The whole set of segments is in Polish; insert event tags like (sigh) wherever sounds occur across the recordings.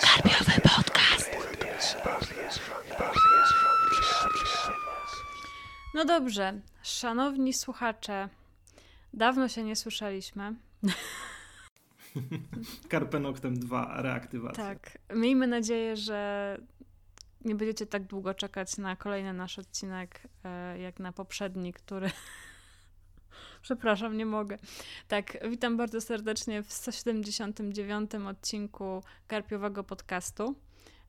Karpiowy podcast. No dobrze, szanowni słuchacze, dawno się nie słyszeliśmy. (laughs) Carpe Noctem 2 reaktywacja. Tak, miejmy nadzieję, że nie będziecie tak długo czekać na kolejny nasz odcinek, e, jak na poprzedni, który. Przepraszam, nie mogę. Tak, witam bardzo serdecznie w 179 odcinku Karpiowego Podcastu.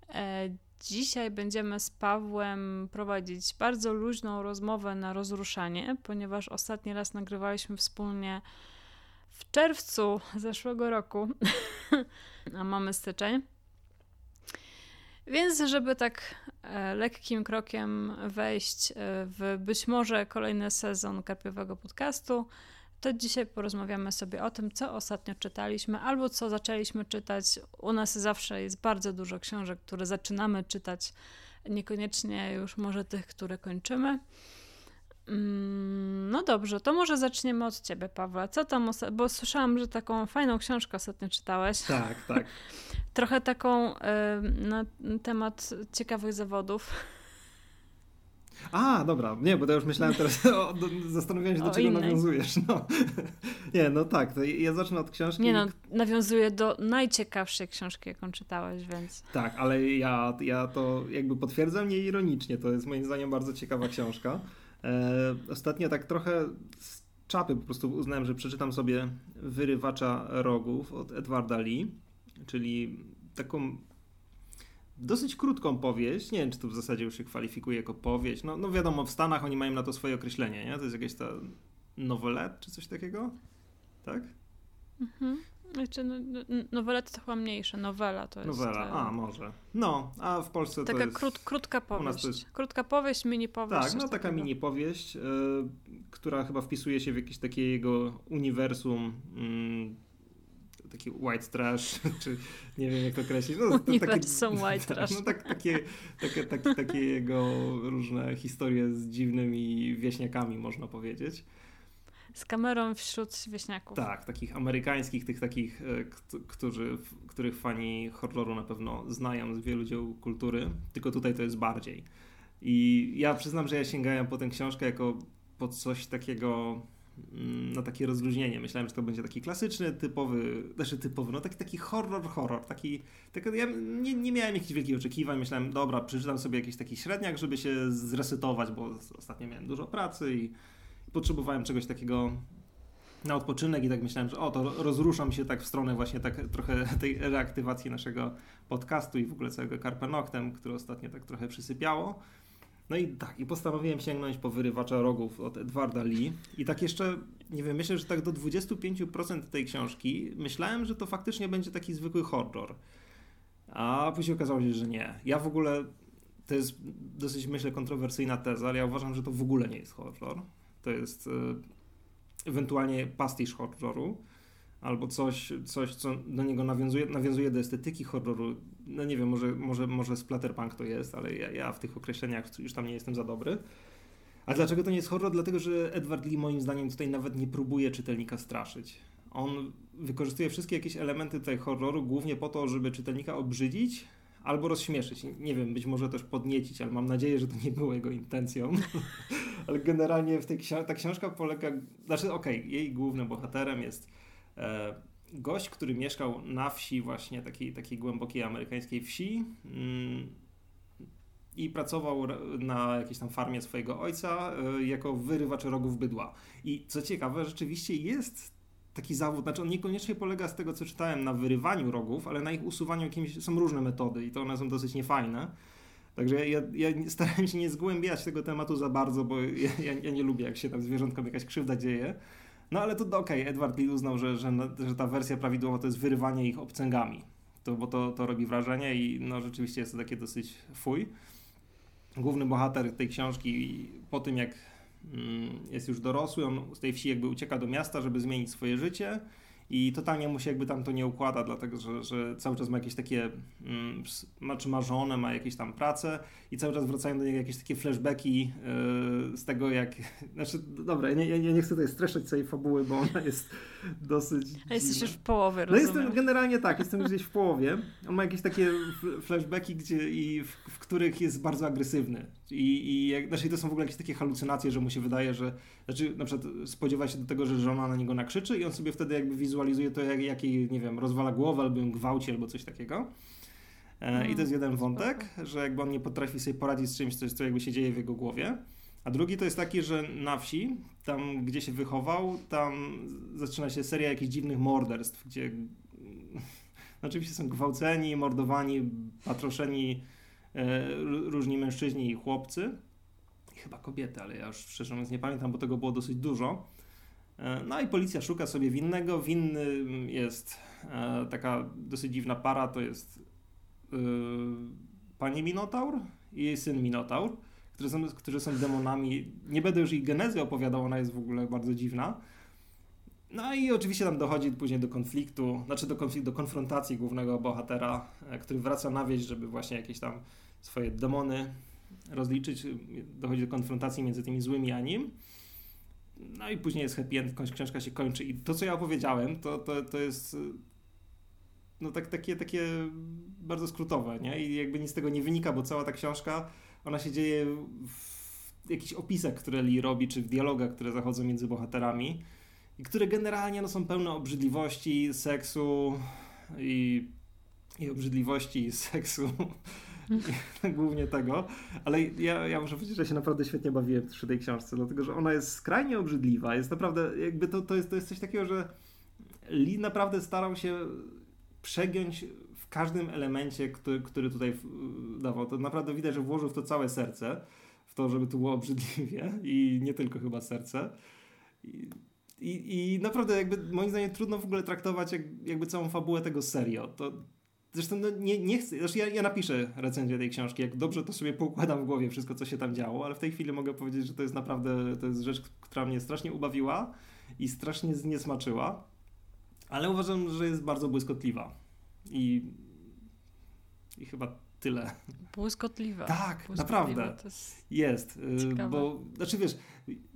E, Dzisiaj będziemy z Pawłem prowadzić bardzo luźną rozmowę na rozruszanie, ponieważ ostatni raz nagrywaliśmy wspólnie w czerwcu zeszłego roku, (laughs) a mamy styczeń. Więc, żeby tak e, lekkim krokiem wejść e, w być może kolejny sezon Karpiowego Podcastu, to dzisiaj porozmawiamy sobie o tym, co ostatnio czytaliśmy albo co zaczęliśmy czytać. U nas zawsze jest bardzo dużo książek, które zaczynamy czytać, niekoniecznie już może tych, które kończymy. Mm, no dobrze, to może zaczniemy od ciebie, Pawła. Co tam, bo słyszałam, że taką fajną książkę ostatnio czytałeś. Tak, tak. (laughs) Trochę taką y, na temat ciekawych zawodów. A, dobra, nie, bo to już myślałem teraz, (laughs) o, do, zastanawiałem się, do o czego innej. nawiązujesz. No. (laughs) Nie, no tak, to ja zacznę od książki. Nie no, nawiązuję do najciekawszej książki, jaką czytałeś, więc... Tak, ale ja, ja to jakby potwierdzam nieironicznie, to jest moim zdaniem bardzo ciekawa książka. E, ostatnio tak trochę z czapy po prostu uznałem, że przeczytam sobie Wyrywacza Rogów od Edwarda Lee, czyli taką dosyć krótką powieść. Nie wiem, czy to w zasadzie już się kwalifikuje jako powieść. No, no wiadomo, w Stanach oni mają na to swoje określenie, nie? To jest jakaś ta nowelet czy coś takiego? Tak? Mhm. Znaczy, no, no, nowela to chyba mniejsza, nowela to jest... Nowela, a może. No, a w Polsce taka to jest... Krót, krótka powieść. Jest... Krótka powieść, mini powieść. Tak, no taka takiego. mini powieść, y, która chyba wpisuje się w jakieś takie jego uniwersum y, taki white trash, (laughs) czy nie wiem jak to określić. No, Uniwersum takie, (laughs) white trash. No, tak, takie, takie, takie, takie jego różne historie z dziwnymi wieśniakami, można powiedzieć. Z kamerą wśród wieśniaków. Tak, takich amerykańskich, tych takich, e, którzy, których fani horroru na pewno znają z wielu dzieł kultury, tylko tutaj to jest bardziej. I ja przyznam, że ja sięgałem po tę książkę jako po coś takiego mm, na takie rozluźnienie. Myślałem, że to będzie taki klasyczny, typowy, znaczy typowy, no taki, taki horror, horror. Taki, taki, ja nie, nie miałem jakichś wielkich oczekiwań. Myślałem, dobra, przeczytam sobie jakiś taki średniak, żeby się zresetować, bo ostatnio miałem dużo pracy i potrzebowałem czegoś takiego na odpoczynek i tak myślałem, że o, to rozruszam się tak w stronę właśnie tak trochę (laughs) tej reaktywacji naszego podcastu i w ogóle całego Carpe Noctem, które ostatnio tak trochę przysypiało. No i tak, i postanowiłem sięgnąć po wyrywacza rogów od Edwarda Lee. I tak jeszcze, nie wiem, myślę, że tak do 25% tej książki myślałem, że to faktycznie będzie taki zwykły horror. A później okazało się, że nie. Ja w ogóle, to jest dosyć, myślę, kontrowersyjna teza, ale ja uważam, że to w ogóle nie jest horror to jest e, ewentualnie pastisz horroru, albo coś, coś co do niego nawiązuje, nawiązuje do estetyki horroru. No nie wiem, może, może, może splatterpunk to jest, ale ja, ja w tych określeniach już tam nie jestem za dobry. A dlaczego to nie jest horror? Dlatego, że Edward Lee moim zdaniem tutaj nawet nie próbuje czytelnika straszyć. On wykorzystuje wszystkie jakieś elementy tej horroru głównie po to, żeby czytelnika obrzydzić, albo rozśmieszyć. Nie wiem, być może też podniecić, ale mam nadzieję, że to nie było jego intencją. (laughs) ale generalnie w tej ksi- ta książka polega, znaczy okej, okay, jej głównym bohaterem jest e, gość, który mieszkał na wsi właśnie takiej, takiej głębokiej amerykańskiej wsi mm, i pracował na jakiejś tam farmie swojego ojca e, jako wyrywacz rogów bydła. I co ciekawe, rzeczywiście jest taki zawód, znaczy on niekoniecznie polega z tego, co czytałem, na wyrywaniu rogów, ale na ich usuwaniu jakimiś, są różne metody i to one są dosyć niefajne. Także ja, ja starałem się nie zgłębiać tego tematu za bardzo, bo ja, ja, ja nie lubię, jak się tam zwierzątkom jakaś krzywda dzieje. No ale to okej, okay. Edward Lee uznał, że, że, że ta wersja prawidłowa to jest wyrywanie ich obcęgami. To, bo to, to robi wrażenie i no rzeczywiście jest to takie dosyć fuj. Główny bohater tej książki po tym jak jest już dorosły, on z tej wsi jakby ucieka do miasta, żeby zmienić swoje życie i totalnie mu się jakby tam to nie układa, dlatego że, że cały czas ma jakieś takie, mm, ma, czy ma żonę, ma jakieś tam pracę i cały czas wracają do niego jakieś takie flashbacki yy, z tego jak, (laughs) znaczy dobra, ja nie, ja nie chcę tutaj streszczać całej fabuły, bo ona jest (laughs) dosyć A jesteś już w połowie, rozumiem. No jestem, generalnie tak, jestem gdzieś w połowie. On ma jakieś takie flashbacki, gdzie, i w, w których jest bardzo agresywny i, i jak, znaczy to są w ogóle jakieś takie halucynacje, że mu się wydaje, że znaczy na przykład spodziewa się do tego, że żona na niego nakrzyczy i on sobie wtedy jakby wizualizuje to, jak, jak jej, nie wiem, rozwala głowę albo ją gwałci albo coś takiego. E, I to jest jeden wątek, że jakby on nie potrafi sobie poradzić z czymś, co, co jakby się dzieje w jego głowie. A drugi to jest taki, że na wsi, tam gdzie się wychował, tam zaczyna się seria jakichś dziwnych morderstw, gdzie no, (laughs) oczywiście są gwałceni, mordowani, patroszeni różni mężczyźni i chłopcy. I chyba kobiety, ale ja już szczerze mówiąc nie pamiętam, bo tego było dosyć dużo. E, no i policja szuka sobie winnego. Winny jest e, taka dosyć dziwna para, to jest e, pani Minotaur i jej syn Minotaur, którzy są, którzy są demonami. Nie będę już ich genezy opowiadał, ona jest w ogóle bardzo dziwna. No i oczywiście tam dochodzi później do konfliktu, znaczy do, konfliktu, do konfrontacji głównego bohatera, który wraca na wieś, żeby właśnie jakieś tam swoje demony rozliczyć. Dochodzi do konfrontacji między tymi złymi a nim. No i później jest happy end, książka się kończy. I to, co ja opowiedziałem, to, to, to jest no tak, takie, takie bardzo skrótowe, nie? I jakby nic z tego nie wynika, bo cała ta książka, ona się dzieje w jakichś opisach, które Lee robi, czy w dialogach, które zachodzą między bohaterami i które generalnie no, są pełne obrzydliwości, seksu i, i obrzydliwości, seksu (laughs) głównie tego, ale ja, ja muszę powiedzieć, że się naprawdę świetnie bawiłem przy tej książce, dlatego że ona jest skrajnie obrzydliwa, jest naprawdę, jakby to, to, jest, to jest coś takiego, że Lee naprawdę starał się przegiąć w każdym elemencie, który, który tutaj dawał. To naprawdę widać, że włożył w to całe serce, w to, żeby to było obrzydliwie i nie tylko chyba serce. I, i, i naprawdę jakby moim zdaniem trudno w ogóle traktować jak, jakby całą fabułę tego serio. To, Zresztą no, nie, nie chcę, zresztą ja, ja napiszę recenzję tej książki, jak dobrze to sobie poukładam w głowie wszystko, co się tam działo, ale w tej chwili mogę powiedzieć, że to jest naprawdę, to jest rzecz, która mnie strasznie ubawiła i strasznie zniesmaczyła, ale uważam, że jest bardzo błyskotliwa i, i chyba tyle. Błyskotliwa. Tak, Błyskotliwa, naprawdę. Jest, jest y, bo, znaczy wiesz,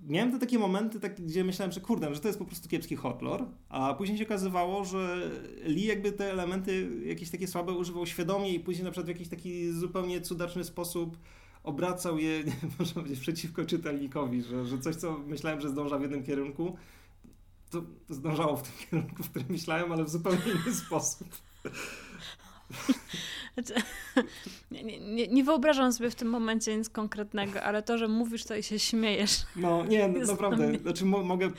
miałem te takie momenty, tak, gdzie myślałem, że kurde, że to jest po prostu kiepski horror, a później się okazywało, że Lee jakby te elementy jakieś takie słabe używał świadomie i później na przykład w jakiś taki zupełnie cudaczny sposób obracał je, (laughs) nie można powiedzieć, przeciwko czytelnikowi, że, że coś, co myślałem, że zdąża w jednym kierunku, to zdążało w tym kierunku, w którym myślałem, ale w zupełnie inny sposób. (laughs) Znaczy, (laughs) nie, nie, nie, wyobrażam sobie w tym momencie nic konkretnego, ale to, że mówisz to i się śmiejesz. No nie, no, naprawdę. Znaczy mo mogę,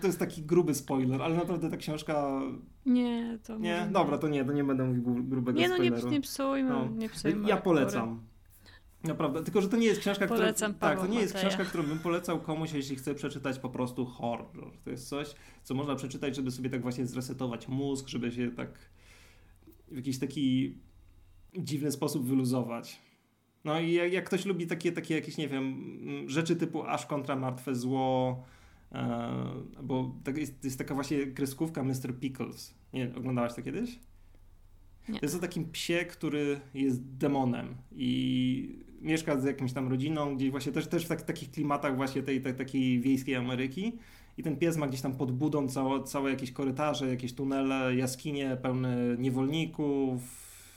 to jest taki gruby spoiler, ale naprawdę ta książka... Nie, to Nie, dobra, to nie, to nie będę mówił grubego nie, no, spoileru. Nie, nie psujmy, no. nie psujmy. Ja polecam. Naprawdę, tylko że to nie jest książka, Polecam która, tak, to nie jest książka, którą bym polecał komuś, jeśli chce przeczytać po prostu horror. To jest coś, co można przeczytać, żeby sobie tak właśnie zresetować mózg, żeby się tak w jakiś taki dziwny sposób wyluzować. No i jak, jak, ktoś lubi takie, takie jakieś, nie wiem, rzeczy typu aż kontra martwe zło, e, bo tak jest, jest taka właśnie kreskówka Mr. Pickles. Nie, oglądałaś to kiedyś? Nie. To jest o takim psie, który jest demonem i mieszka z jakimś tam rodziną, gdzieś właśnie też, też w tak, takich klimatach właśnie tej, tej takiej wiejskiej Ameryki i ten pies ma gdzieś tam pod budą całe, całe jakieś korytarze, jakieś tunele, jaskinie pełne niewolników,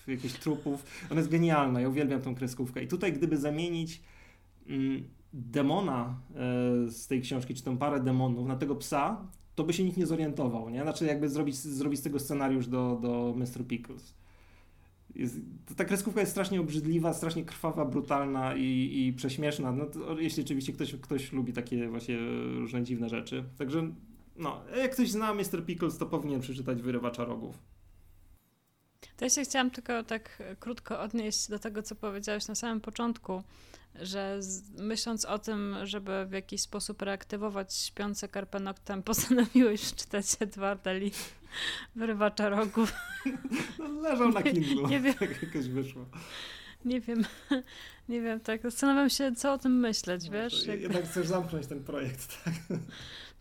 jakichś trupów. Ona jest genialna, ja uwielbiam tą kreskówkę. I tutaj gdyby zamienić mm, demona e, z tej książki, czy tę parę demonów na tego psa, to by się nikt nie zorientował, nie? Znaczy jakby zrobić, zrobić z tego scenariusz do, do Mr. Pickles. Jest, ta kreskówka jest strasznie obrzydliwa, strasznie krwawa, brutalna i, i prześmieszna. No to, jeśli oczywiście ktoś, ktoś lubi takie właśnie różne dziwne rzeczy. Także no, jak ktoś zna Mr. Pickles, to powinien przeczytać Wyrywacza Rogów. To ja się chciałam tylko tak krótko odnieść do tego, co powiedziałeś na samym początku, że z, myśląc o tym, żeby w jakiś sposób reaktywować śpiące Noctem, (laughs) postanowiłeś czytać Edwarda Lee, Wyrywacza Rogów. (laughs) No, leżał na Kindle, nie wiem. tak jakoś wyszło. Nie wiem, (laughs) nie wiem, tak zastanawiam się, co o tym myśleć, no, wiesz? Jednak chcesz zamknąć ten projekt, tak?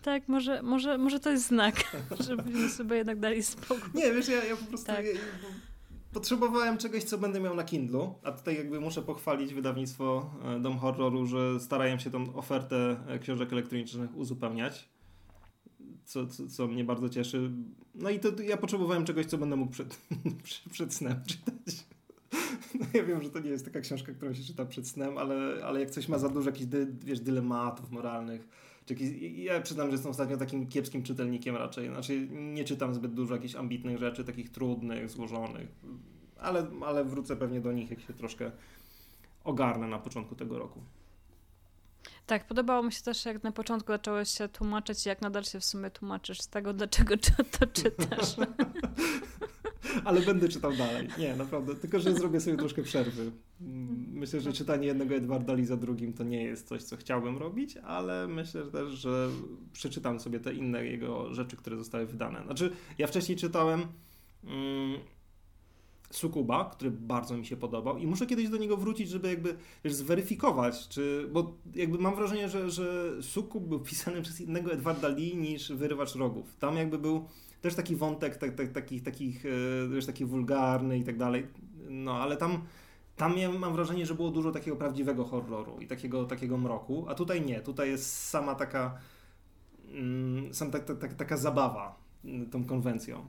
Tak, może, może, może to jest znak, (laughs) żebyśmy sobie jednak dali spokój. Nie, wiesz, ja, ja po prostu tak. ja, potrzebowałem czegoś, co będę miał na Kindlu, a tutaj jakby muszę pochwalić wydawnictwo e, Dom Horroru, że starają się tą ofertę e, książek elektronicznych uzupełniać, co, co, co mnie bardzo cieszy. No i to ja potrzebowałem czegoś, co będę mógł przed, (laughs) przed snem czytać. (laughs) No ja wiem, że to nie jest taka książka, którą się czyta przed snem, ale, ale jak coś ma za dużo jakichś dy, wiesz, dylematów moralnych, czy jakieś, ja przyznam, że jestem ostatnio takim kiepskim czytelnikiem raczej. Znaczy nie czytam zbyt dużo jakichś ambitnych rzeczy, takich trudnych, złożonych, ale, ale wrócę pewnie do nich, jak się troszkę ogarnę na początku tego roku. Tak, podobało mi się też, jak na początku zacząłeś się tłumaczyć, jak nadal się w sumie tłumaczysz z tego, dlaczego to czytasz. (laughs) ale będę czytał dalej. Nie, naprawdę. Tylko, że zrobię sobie troszkę przerwy. Myślę, że czytanie jednego Edwarda Lee za drugim to nie jest coś, co chciałbym robić, ale myślę też, że przeczytam sobie te inne jego rzeczy, które zostały wydane. Znaczy, ja wcześniej czytałem mm, Sukuba, który bardzo mi się podobał i muszę kiedyś do niego wrócić, żeby jakby wiesz, zweryfikować, czy, bo jakby mam wrażenie, że, że Sukub był (laughs) pisany przez innego Edwarda Lee niż Wyrywacz Rogów. Tam jakby był też taki wątek tak, tak, takich, takich, e, wiesz, taki wulgarny i tak dalej. No ale tam, tam ja mam wrażenie, że było dużo takiego prawdziwego horroru i takiego, takiego mroku, a tutaj nie. Tutaj jest sama taka, mm, sam tak, tak, tak, taka zabawa mm, tą konwencją.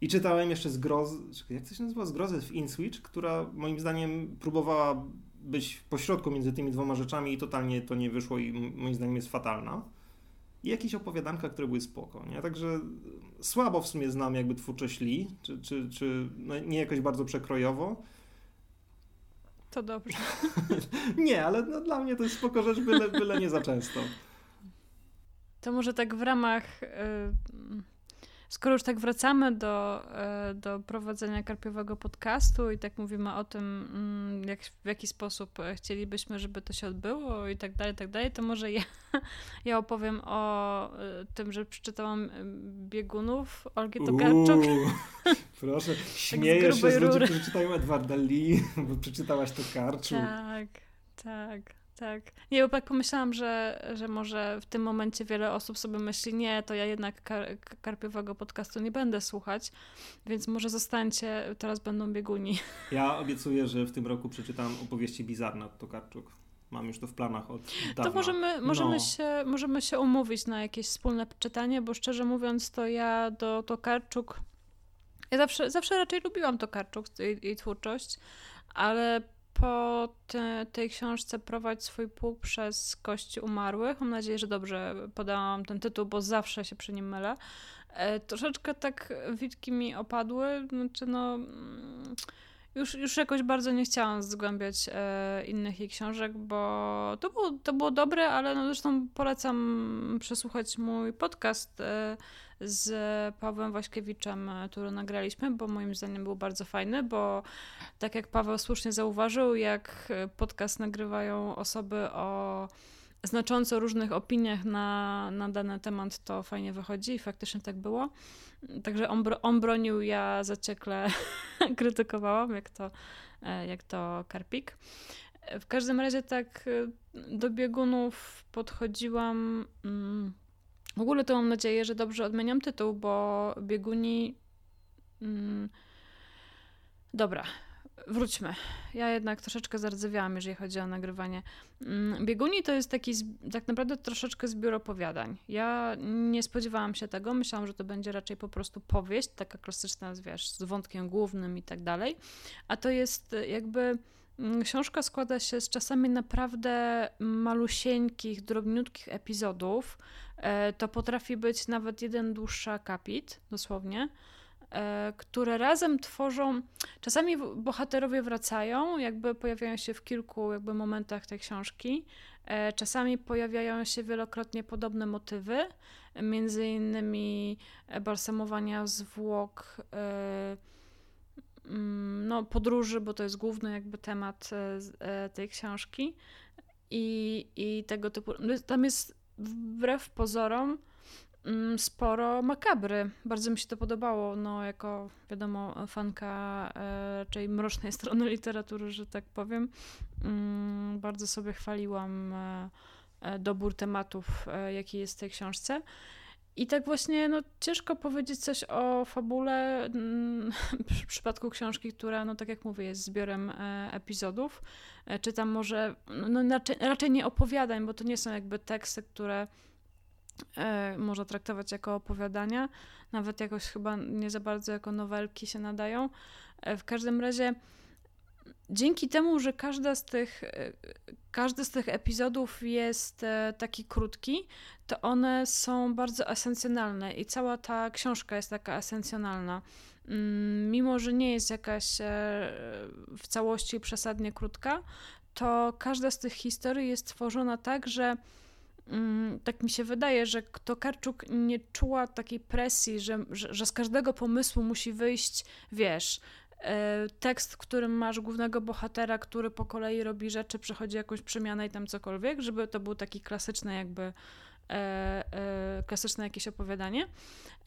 I czytałem jeszcze zgroz, jak to się nazywa? Zgrozę w InSwitch, która moim zdaniem próbowała być pośrodku między tymi dwoma rzeczami i totalnie to nie wyszło i moim zdaniem jest fatalna i jakieś opowiadanka, które były spoko, nie? Także słabo w sumie znam jakby twórczość Lee, czy, czy, czy no nie jakoś bardzo przekrojowo. To dobrze. (laughs) nie, ale no, dla mnie to jest spoko rzecz, byle, byle nie za często. To może tak w ramach... Yy skoro już tak wracamy do, e, do prowadzenia karpiowego podcastu i tak mówimy o tym, mm, jak, w jaki sposób chcielibyśmy, żeby to się odbyło i tak dalej, tak dalej, to może ja, (laughs) ja opowiem o e, tym, że przeczytałam e, Biegunów Olgi Tokarczuk. (laughs) Proszę, tak śmiejesz się z ludzi, którzy czytają Edwarda Lee, (laughs) bo przeczytałaś Tokarczuk. Tak, tak tak. Nie, bo tak pomyślałam, że, że może w tym momencie wiele osób sobie myśli, nie, to ja jednak kar karpiowego podcastu nie będę słuchać, więc może zostańcie, teraz będą bieguni. (laughs) Ja obiecuję, że w tym roku przeczytam opowieści Bizarna Tokarczuk. Mam już to w planach od dawna. To możemy, możemy, no. się, możemy się umówić na jakieś wspólne czytanie, bo szczerze mówiąc, to ja do Tokarczuk. Ja zawsze, zawsze raczej lubiłam Tokarczuk, jej twórczość, ale po te, tej książce Prowadź swój pułk przez kości umarłych. Mam nadzieję, że dobrze podałam ten tytuł, bo zawsze się przy nim mylę. E, troszeczkę tak witki mi opadły, znaczy no... Mm, już, już jakoś bardzo nie chciałam zgłębiać e, innych jej książek, bo to było, to było dobre, ale no zresztą polecam przesłuchać mój podcast e, z Pawłem Waśkiewiczem, e, który nagraliśmy, bo moim zdaniem był bardzo fajny, bo tak jak Paweł słusznie zauważył, jak podcast nagrywają osoby o znacząco różnych opiniach na, na dany temat, to fajnie wychodzi i faktycznie tak było. Także on, on bronił, ja zaciekle (laughs) krytykowałam, jak to, e, jak to Karpik. W każdym razie tak e, do biegunów podchodziłam. Mm, w ogóle to mam nadzieję, że dobrze odmieniam tytuł, bo bieguni. Mm, dobra, wróćmy. Ja jednak troszeczkę zardzewiałam, jeżeli chodzi o nagrywanie. Mm, bieguni to jest taki tak naprawdę troszeczkę zbiór opowiadań. Ja nie spodziewałam się tego, myślałam, że to będzie raczej po prostu powieść, taka klasyczna, wiesz, z wątkiem głównym i tak dalej. A to jest jakby mm, książka składa się z czasami naprawdę malusieńkich, drobniutkich epizodów. E, to potrafi być nawet jeden dłuższy akapit, dosłownie. E, które razem tworzą. Czasami bohaterowie wracają, jakby pojawiają się w kilku jakby momentach tej książki. E, czasami pojawiają się wielokrotnie podobne motywy, między innymi balsamowania zwłok mm, no, podróży, bo to jest główny jakby temat tej książki. I, i tego typu. No, tam jest wbrew pozorom Mm, sporo makabry. Bardzo mi się to podobało, no jako wiadomo fanka e, raczej mrocznej (laughs) strony literatury, że tak powiem. Mm, bardzo sobie chwaliłam e, dobór tematów, jaki jest w tej książce. I tak właśnie, no ciężko powiedzieć coś o fabule mm, (laughs) w przypadku książki, która, no tak jak mówię, jest zbiorem e, epizodów. E, czy tam może, no raczej, raczej nie opowiadań, bo to nie są jakby teksty, które e, można traktować jako opowiadania. Nawet jakoś chyba nie za bardzo jako nowelki się nadają. W każdym razie dzięki temu, że każda z tych, e, każdy z tych epizodów jest e, taki krótki, to one są bardzo esencjonalne i cała ta książka jest taka esencjonalna. Mm, mimo, że nie jest jakaś e, w całości przesadnie krótka, to każda z tych historii jest tworzona tak, że mm, tak mi się wydaje, że Tokarczuk nie czuła takiej presji, że, że, że z każdego pomysłu musi wyjść, wiesz, tekst, w którym masz głównego bohatera, który po kolei robi rzeczy, przechodzi jakąś przemianę i tam cokolwiek, żeby to był taki klasyczny jakby e, e, klasyczne jakieś opowiadanie.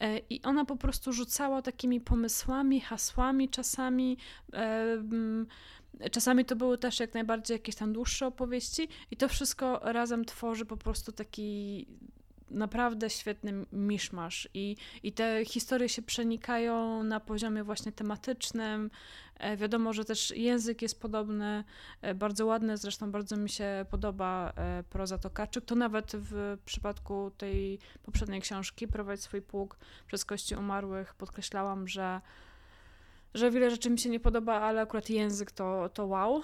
E, I ona po prostu rzucała takimi pomysłami, hasłami czasami. E, czasami to były też jak najbardziej jakieś tam dłuższe opowieści, i to wszystko razem tworzy po prostu taki naprawdę świetny miszmasz i, i te historie się przenikają na poziomie właśnie tematycznym. E, wiadomo, że też język jest podobny, e, bardzo ładny, zresztą bardzo mi się podoba e, proza Tokarczyk. To nawet w przypadku tej poprzedniej książki, Prowadź swój pług przez kości umarłych, podkreślałam, że że wiele rzeczy mi się nie podoba, ale akurat język to, to wow.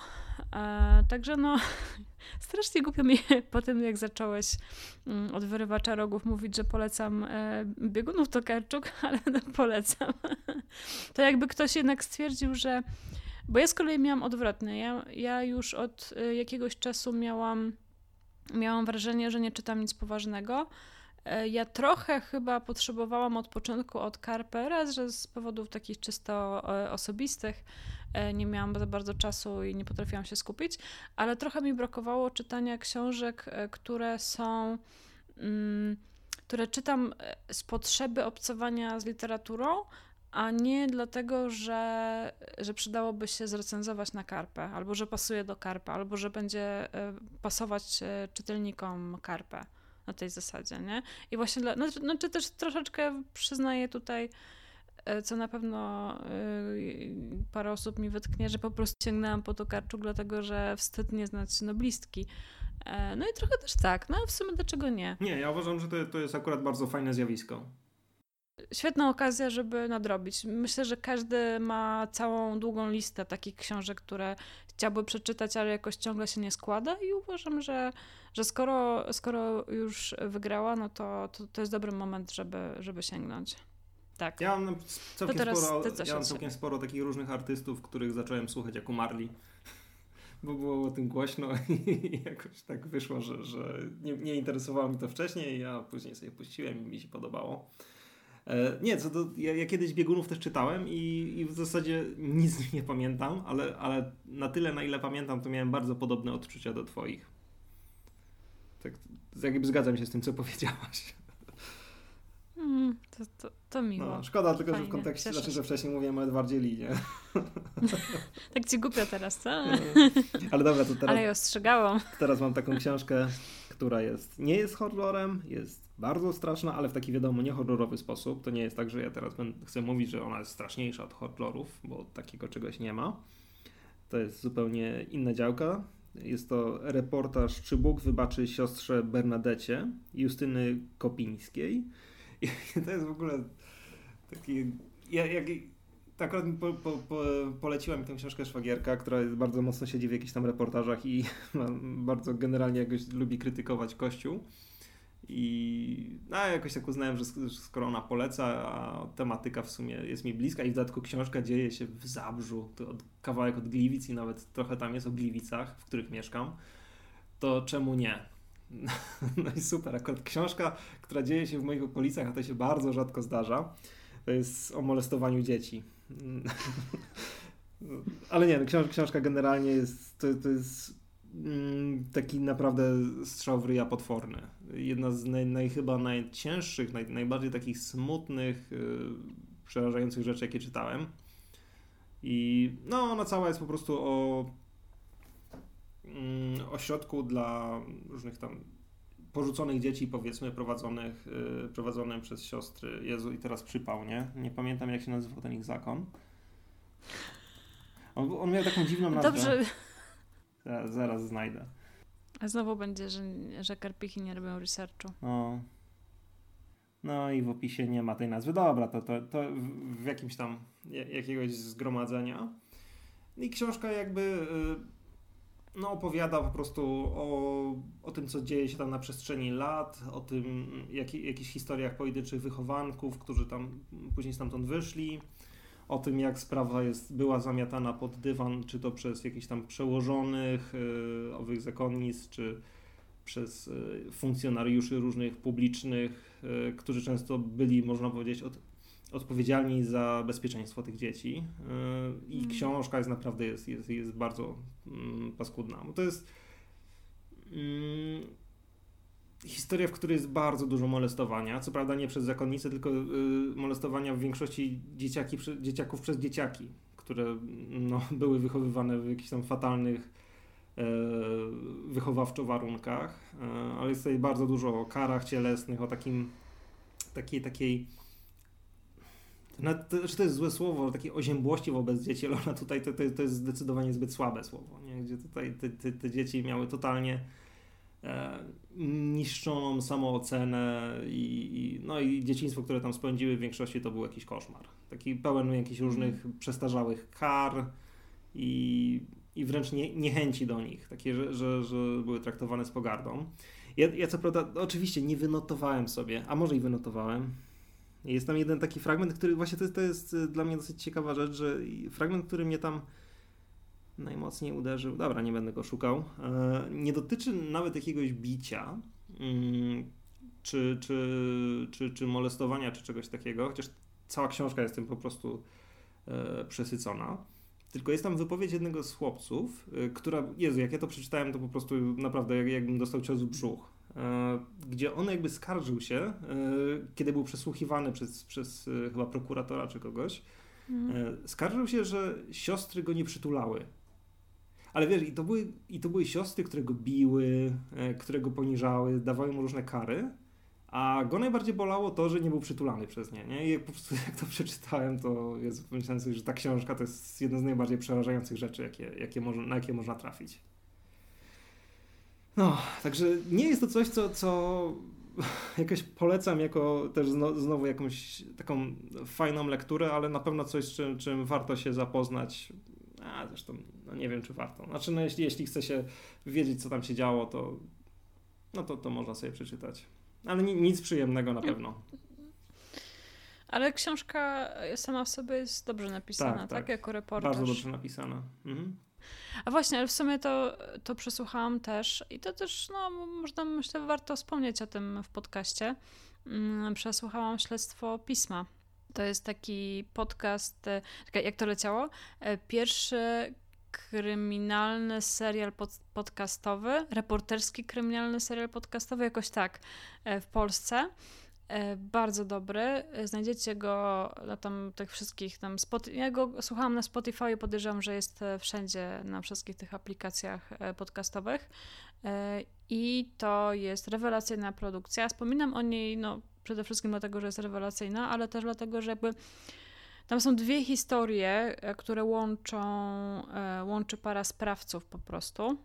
E, także no, (laughs) strasznie głupio mi (laughs) po tym, jak zacząłeś mm, od wyrywacza rogów mówić, że polecam e, biegunów Tokarczuk, (laughs) ale no, polecam. to jakby ktoś jednak stwierdził, że... Bo ja z kolei miałam odwrotnie. Ja, ja już od e, jakiegoś czasu miałam, miałam wrażenie, że nie czytam nic poważnego, ja trochę chyba potrzebowałam od Carpe, raz, że z powodów takich czysto e, osobistych e, nie miałam za bardzo czasu i nie potrafiłam się skupić, ale trochę mi brakowało czytania książek, które są, mm, które czytam z potrzeby obcowania z literaturą, a nie dlatego, że, że przydałoby się zrecenzować na karpę, albo że pasuje do karpy, albo że będzie pasować czytelnikom karpę na tej zasadzie, nie? I właśnie, dla, znaczy, znaczy też troszeczkę przyznaję tutaj, e, co na pewno yy, parę osób mi wytknie, że po prostu sięgnęłam po Tokarczuk, dlatego że wstyd nie znać noblistki. E, no i trochę też tak, no w sumie dlaczego nie? Nie, ja uważam, że to, to jest akurat bardzo fajne zjawisko świetna okazja, żeby nadrobić. Myślę, że każdy ma całą długą listę takich książek, które chciałby przeczytać, ale jakoś ciągle się nie składa i uważam, że, że skoro, skoro już wygrała, no to, to, to jest dobry moment, żeby, żeby sięgnąć. Tak. Ja mam całkiem, sporo, ja mam całkiem sporo takich różnych artystów, których zacząłem słuchać jak umarli (laughs) bo było o tym głośno (laughs) i jakoś tak wyszło, że, że nie, nie interesowało mi to wcześniej, ja później sobie puściłem i mi się podobało. E, nie, co do, ja, ja, kiedyś biegunów też czytałem i, i w zasadzie nic nie pamiętam, ale, ale na tyle, na ile pamiętam, to miałem bardzo podobne odczucia do Twoich. Tak, jakby zgadzam się z tym, co (laughs) powiedziałaś. Mm, to, to, to miło. No, szkoda tylko, Fajnie. że w kontekście, znaczy, że wcześniej mówiłem o Edwardzie Lee, nie? (laughs) tak ci głupio teraz, co? Ale dobra, to teraz... Ale ja ostrzegałam. Teraz mam taką książkę, która jest, nie jest horrorem, jest bardzo straszna, ale w taki wiadomo, nie horrorowy sposób. To nie jest tak, że ja teraz chcę mówić, że ona jest straszniejsza od horrorów, bo takiego czegoś nie ma. To jest zupełnie inna działka. Jest to reportaż, czy Bóg wybaczy siostrze Bernadecie Justyny Kopińskiej. I to jest w ogóle taki... Ja, jak, akurat po, po, po, poleciła mi tę książkę szwagierka, która bardzo mocno siedzi w jakichś tam reportażach i (laughs) bardzo generalnie jakoś lubi krytykować Kościół. I no, jakoś tak uznałem, że skoro ona poleca, a tematyka w sumie jest mi bliska i w dodatku książka dzieje się w Zabrzu, to od, kawałek od Gliwic i nawet trochę tam jest o Gliwicach, w których mieszkam, to czemu nie? (laughs) No i super, akurat książka, która dzieje się w moich okolicach, a to się bardzo rzadko zdarza, to jest o molestowaniu dzieci. (laughs) Ale nie, no, książka generalnie jest, to, to jest taki naprawdę strzał w ryja potworny. Jedna z naj, naj chyba najcięższych, naj, najbardziej takich smutnych, yy, przerażających rzeczy, jakie czytałem. I no, ona cała jest po prostu o mm, ośrodku dla różnych tam porzuconych dzieci, powiedzmy, prowadzonych, yy, prowadzonych przez siostry. Jezu, i teraz przypał, nie? Nie pamiętam, jak się nazywał ten ich zakon. On, on miał taką dziwną nazwę. Dobrze. Zaraz, zaraz znajdę. A znowu będzie, że, że karpichy nie robią researchu. No. No i w opisie nie ma tej nazwy. Dobra, to, to, to w jakimś tam jakiegoś zgromadzenia. I książka jakby y, no, opowiada po prostu o, o tym, co dzieje się tam na przestrzeni lat, o tym, jak, jakichś historiach pojedynczych wychowanków, którzy tam później stamtąd wyszli, o tym, jak sprawa jest, była zamiatana pod dywan, czy to przez jakichś tam przełożonych, yy, owych zakonnic, czy przez yy, funkcjonariuszy różnych publicznych, yy, którzy często byli, można powiedzieć, od, odpowiedzialni za bezpieczeństwo tych dzieci. Yy, I mm. książka jest naprawdę jest, jest, jest bardzo mm, paskudna. Bo to jest mm, historia, w której jest bardzo dużo molestowania. Co prawda nie przez zakonnice, tylko y, molestowania w większości dzieciaki, dzieciaków przez dzieciaki, które no, (laughs) były wychowywane w jakichś tam fatalnych e, wychowawczo warunkach. E, ale jest tutaj bardzo dużo o karach cielesnych, o takim takiej takiej to, to jest złe słowo, takiej oziębłości wobec dzieci, ale ona tutaj to, to, to jest zdecydowanie zbyt słabe słowo, nie? gdzie tutaj te, te, te dzieci miały totalnie niszczoną samoocenę i, i, no i dzieciństwo, które tam spędziły w większości to był jakiś koszmar. Taki pełen jakichś mhm. różnych przestarzałych kar i, i wręcz nie, niechęci do nich, takie, że, że, że były traktowane z pogardą. Ja, ja co prawda oczywiście nie wynotowałem sobie, a może i wynotowałem, jest tam jeden taki fragment, który właśnie to jest, to jest dla mnie dosyć ciekawa rzecz, że fragment, który mnie tam najmocniej uderzył, dobra, nie będę go szukał, e, nie dotyczy nawet jakiegoś bicia, mm, czy, czy, czy, czy molestowania, czy czegoś takiego, chociaż cała książka jest tym po prostu e, przesycona. Tylko jest tam wypowiedź jednego z chłopców, e, która, Jezu, jak ja to przeczytałem, to po prostu naprawdę jak, jakbym dostał cios w brzuch. Gdzie on jakby skarżył się, kiedy był przesłuchiwany przez, przez chyba prokuratora czy kogoś, mhm. skarżył się, że siostry go nie przytulały ale wiesz, i to były, i to były siostry, które go biły, e, które go poniżały, dawały mu różne kary, a go najbardziej bolało to, że nie był przytulany przez nie, nie? I po prostu (laughs) jak to przeczytałem, to jest, pomyślałem sobie, że ta książka to jest jedna z najbardziej przerażających rzeczy, jakie, jakie można, na jakie można trafić. No, także nie jest to coś, co, co (laughs) jakoś polecam jako też znowu jakąś taką fajną lekturę, ale na pewno coś, czym, czym warto się zapoznać. A zresztą no nie wiem, czy warto. Znaczy, no jeśli, jeśli chce się wiedzieć, co tam się działo, to no to, to można sobie przeczytać. Ale ni, nic przyjemnego na pewno. Ale książka sama w sobie jest dobrze napisana, tak? tak? tak? Jako reportaż. Bardzo dobrze napisana. Mhm. A właśnie, ale w sumie to, to przesłuchałam też i to też, no, można, myślę, warto wspomnieć o tym w podcaście. Mm, przesłuchałam śledztwo pisma. To jest taki podcast, e, jak to leciało? E, pierwszy kryminalny serial pod, podcastowy, reporterski kryminalny serial podcastowy, jakoś tak e, w Polsce. E, bardzo dobry. Znajdziecie go na tam tych wszystkich tam. Spot... Ja go słuchałam na Spotify i podejrzewam, że jest e, wszędzie na wszystkich tych aplikacjach podcastowych. I to jest rewelacyjna produkcja. Wspominam o niej no, przede wszystkim dlatego, że jest rewelacyjna, ale też dlatego, że jakby tam są dwie historie, e, które łączą, e, łączy para sprawców po prostu.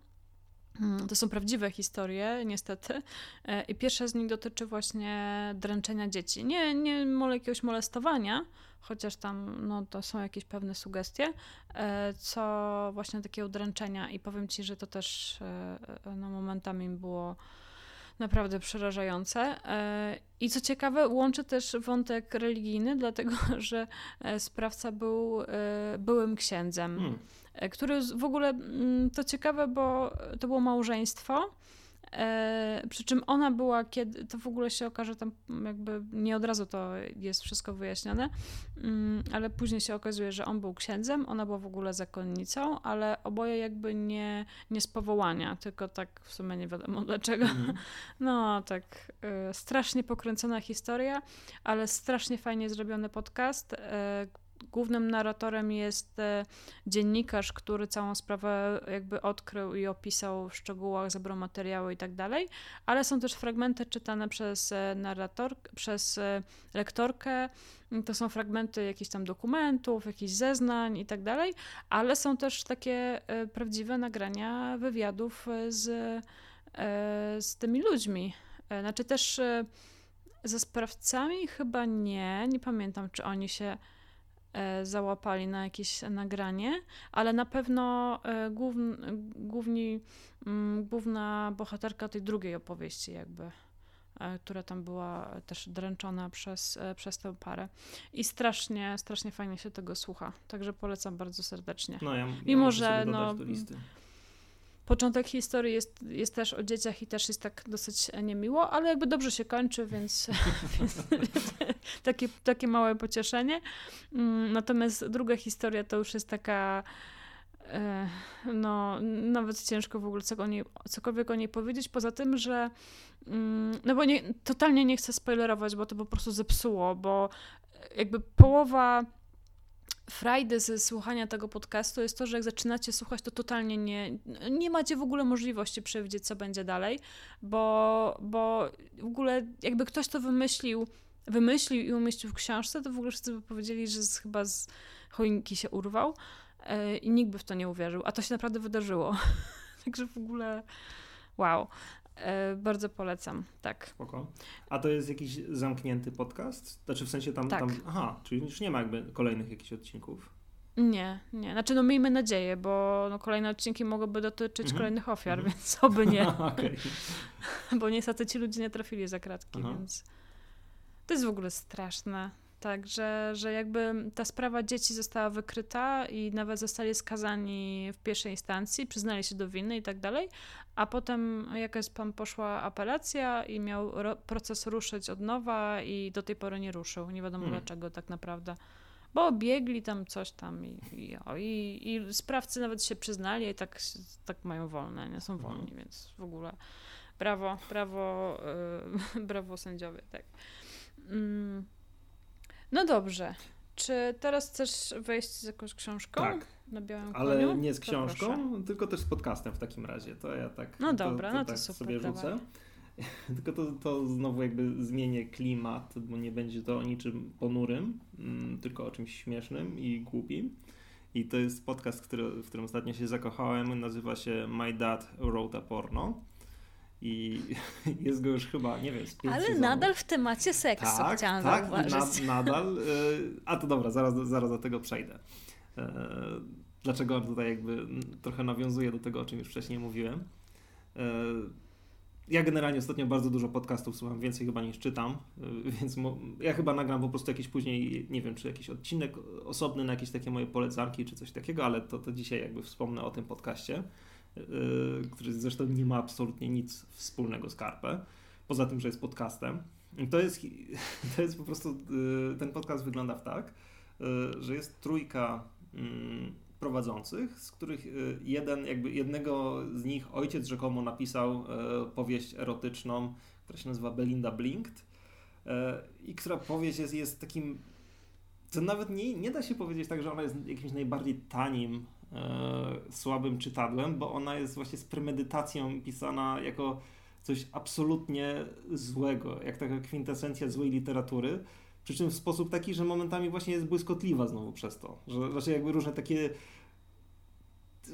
Mm, to są prawdziwe historie, niestety. E, I pierwsza z nich dotyczy właśnie dręczenia dzieci. Nie, nie jakiegoś molestowania, chociaż tam no, to są jakieś pewne sugestie, co właśnie takiego dręczenia. I powiem ci, że to też no, momentami było naprawdę przerażające. E, I co ciekawe, łączy też wątek religijny, dlatego (laughs) że e, sprawca był e, byłym księdzem, hmm. który w ogóle mm, to ciekawe, bo to było małżeństwo E, przy czym ona była, kiedy to w ogóle się okaże, tam jakby nie od razu to jest wszystko wyjaśnione, mm, ale później się okazuje, że on był księdzem, ona była w ogóle zakonnicą, ale oboje jakby nie, nie z powołania, tylko tak w sumie nie wiadomo dlaczego. Mhm. (laughs) No tak, y, strasznie pokręcona historia, ale strasznie fajnie zrobiony podcast. Y, głównym narratorem jest e, dziennikarz, który całą sprawę jakby odkrył i opisał w szczegółach, zebrał materiały i tak dalej, ale są też fragmenty czytane przez e, narrator, przez e, lektorkę, to są fragmenty jakichś tam dokumentów, jakichś zeznań i tak dalej, ale są też takie prawdziwe nagrania wywiadów z, z tymi ludźmi. Znaczy też ze sprawcami chyba nie, nie pamiętam, czy oni się załapali na jakieś nagranie, ale na pewno e, główni, główni, mm, główna bohaterka tej drugiej opowieści jakby e, która tam była też dręczona przez, przez tę parę. I strasznie, strasznie fajnie się tego słucha. Także polecam bardzo serdecznie. No, ja, Mimo, ja że no, początek historii jest, jest też o dzieciach i też jest tak dosyć niemiło, ale jakby dobrze się kończy, więc, więc (laughs) takie, takie małe pocieszenie. Mm, natomiast druga historia to już jest taka e, no, nawet ciężko w ogóle co o niej, cokolwiek o niej powiedzieć, poza tym, że mm, no bo nie, totalnie nie chcę spoilerować, bo to po prostu zepsuło, bo jakby połowa frajdy ze słuchania tego podcastu jest to, że jak zaczynacie słuchać, to totalnie nie, nie macie w ogóle możliwości przewidzieć, co będzie dalej, bo, bo w ogóle jakby ktoś to wymyślił, wymyślił i umieścił w książce, to w ogóle wszyscy by powiedzieli, że z, chyba z choinki się urwał yy, i nikt by w to nie uwierzył, a to się naprawdę wydarzyło. (laughs) Także w ogóle wow. E, bardzo polecam, tak. Spoko. A to jest jakiś zamknięty podcast? Znaczy w sensie tam, tak. tam... Aha, czyli już nie ma jakby kolejnych jakichś odcinków? Nie, nie. Znaczy no miejmy nadzieję, bo no, kolejne odcinki mogłyby dotyczyć mhm. kolejnych ofiar, mhm. więc oby nie. (laughs) (laughs) bo niestety ci ludzie nie trafili za kratki, Aha. więc to jest w ogóle straszne. Tak, że, że jakby ta sprawa dzieci została wykryta i nawet zostali skazani w pierwszej instancji, przyznali się do winy i tak dalej, a potem jakaś pan poszła apelacja i miał proces ruszyć od nowa i do tej pory nie ruszył. Nie wiadomo hmm. dlaczego tak naprawdę. Bo biegli tam coś tam i, i, i, i sprawcy nawet się przyznali i tak, tak mają wolne, nie są mhm. wolni, hmm. więc w ogóle brawo, brawo, yy, (laughs) brawo sędziowie, tak. Mm. No dobrze. Czy teraz chcesz wejść z jakąś książką? Tak. Na białym Ale koniu? nie z książką, tylko też z podcastem w takim razie. To ja tak. No dobra, to, to no to tak super, sobie rzucę. (laughs) Tylko to, to znowu jakby zmienię klimat, bo nie będzie to o niczym ponurym, mm, tylko o czymś śmiesznym i głupim. I to jest podcast, który, w którym ostatnio się zakochałem. Nazywa się My Dad Wrote a Porno i (laughs) jest go już chyba, nie wiem, z Ale sezonów. nadal w temacie seksu tak, chciałam tak, zauważyć. Na, (laughs) nadal. E, a to dobra, zaraz, zaraz do tego przejdę. E, dlaczego on tutaj jakby trochę nawiązuje do tego, o czym już wcześniej mówiłem. E, ja generalnie ostatnio bardzo dużo podcastów słucham, więcej chyba niż czytam, więc ja chyba nagram po prostu jakiś później, nie wiem, czy jakiś odcinek osobny na jakieś takie moje polecanki, czy coś takiego, ale to, to dzisiaj jakby wspomnę o tym podcaście. Y, który zresztą nie ma absolutnie nic wspólnego z Karpę, poza tym, że jest podcastem. To jest, (laughs) to jest po prostu, y, ten podcast wygląda tak, y, że jest trójka mm, prowadzących, z których jeden, jakby jednego z nich ojciec rzekomo napisał powieść erotyczną, która się nazywa Belinda Blinked i która powieść jest, jest takim to nawet nie, nie da się powiedzieć tak, że ona jest jakimś najbardziej tanim słabym czytadłem, bo ona jest właśnie z premedytacją pisana jako coś absolutnie złego, jak taka kwintesencja złej literatury. Przy czym w sposób taki, że momentami właśnie jest błyskotliwa znowu przez to. Że znaczy jakby różne takie.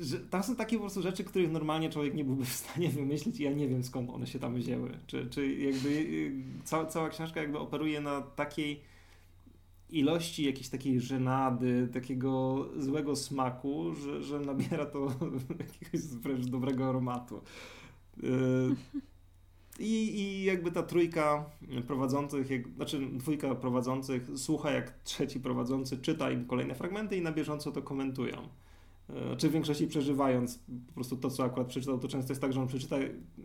Że tam są takie po prostu rzeczy, których normalnie człowiek nie byłby w stanie wymyślić i ja nie wiem skąd one się tam wzięły. Czy, czy jakby y, cała, cała książka jakby operuje na takiej ilości jakiejś takiej żenady, takiego złego smaku, że, że nabiera to (laughs) jakiegoś wręcz dobrego aromatu. Y, I, I jakby ta trójka prowadzących, jak, znaczy dwójka prowadzących słucha jak trzeci prowadzący czyta im kolejne fragmenty i na bieżąco to komentują. Y, czy w większości przeżywając po prostu to, co akurat przeczytał, to często jest tak, że on przeczyta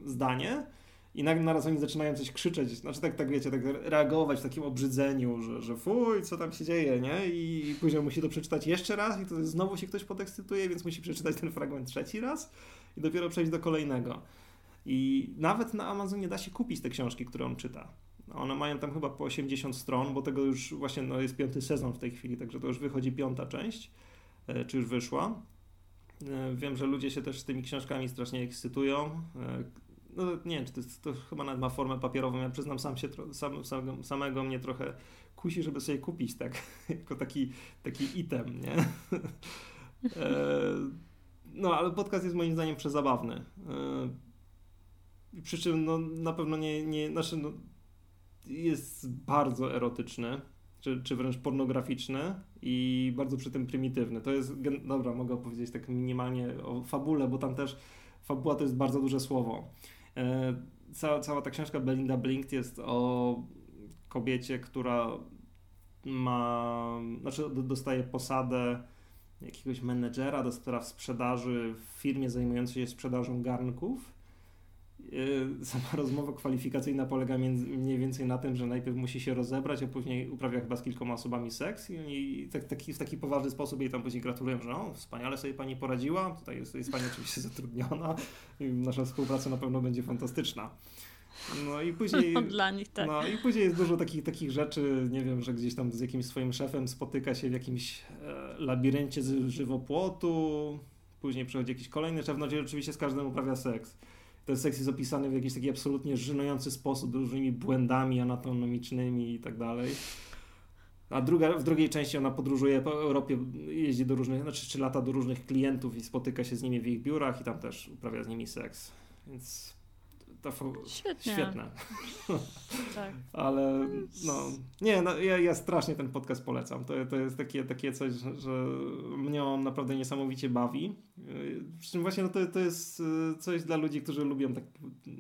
zdanie, i nagle naraz oni zaczynają coś krzyczeć, znaczy tak, tak wiecie, tak reagować w takim obrzydzeniu, że, że fuj, co tam się dzieje, nie? I później musi to przeczytać jeszcze raz i to znowu się ktoś podekscytuje, więc musi przeczytać ten fragment trzeci raz i dopiero przejść do kolejnego. I nawet na Amazonie da się kupić te książki, które on czyta. One mają tam chyba po 80 stron, bo tego już właśnie no, jest piąty sezon w tej chwili, także to już wychodzi piąta część, e, czy już wyszła. E, wiem, że ludzie się też z tymi książkami strasznie ekscytują. E, no, nie wiem, czy to, jest, to chyba nawet ma formę papierową. Ja przyznam, sam się, sam, sam, samego mnie trochę kusi, żeby sobie kupić tak, (laughs) jako taki, taki item, nie? (laughs) No, ale podcast jest moim zdaniem przezabawny. Przy czym no, na pewno nie, nie znaczy, no, jest bardzo erotyczny, czy, czy wręcz pornograficzny i bardzo przy tym prymitywny. To jest, dobra, mogę opowiedzieć tak minimalnie o fabule, bo tam też fabuła to jest bardzo duże słowo. E, cała, cała ta książka Belinda Blinked jest o kobiecie, która ma, znaczy dostaje posadę jakiegoś menedżera do spraw sprzedaży w firmie zajmującej się sprzedażą garnków sama rozmowa kwalifikacyjna polega między, mniej więcej na tym, że najpierw musi się rozebrać, a później uprawia chyba z kilkoma osobami seks i oni tak, taki, w taki poważny sposób jej tam później gratulują, że no, wspaniale sobie pani poradziła, tutaj jest, jest pani oczywiście (laughs) zatrudniona i nasza współpraca na pewno będzie fantastyczna. No i później. (laughs) No, dla nich, tak. No i później jest dużo takich, takich rzeczy, nie wiem, że gdzieś tam z jakimś swoim szefem spotyka się w jakimś e, labiryncie z żywopłotu. Później przychodzi jakiś kolejny szef, no gdzie oczywiście z każdym uprawia seks ten seks jest opisany w jakiś taki absolutnie żenujący sposób, różnymi błędami anatomicznymi i tak dalej. A druga, w drugiej części ona podróżuje po Europie, jeździ do różnych, znaczy czy lata do różnych klientów i spotyka się z nimi w ich biurach i tam też uprawia z nimi seks. Więc to Świetnie. świetne. (laughs) tak. Ale no, nie, no, ja, ja strasznie ten podcast polecam. To, to jest takie, takie coś, że mnie on naprawdę niesamowicie bawi. Przy czym właśnie no, to, to jest y, coś dla ludzi, którzy lubią tak,